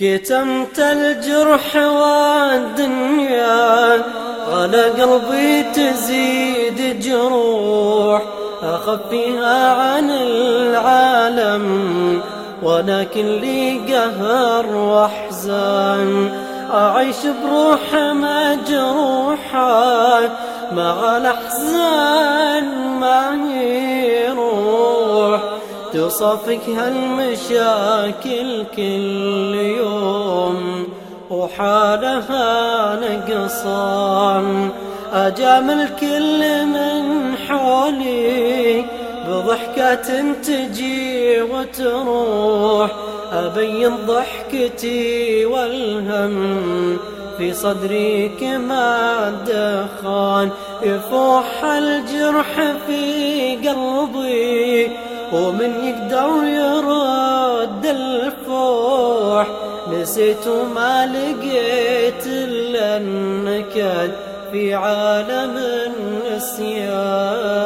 كتمت الجرح والدنيا على قلبي تزيد جروح. أخفيها عن العالم ولكن لي قهر واحزان أعيش بروح مجروحة مع الأحزان ما يروح تصفك هالمشاكل كل يوم. وحالها نقصان. أجامل كل من حولي بضحكة تجي وتروح. أبين ضحكتي والهم في صدري كما الدخان يفوح الجرح في قلبي ومن يقدر يرد الفوح. نسيت وما لقيت إلا النكد في عالم النسيان.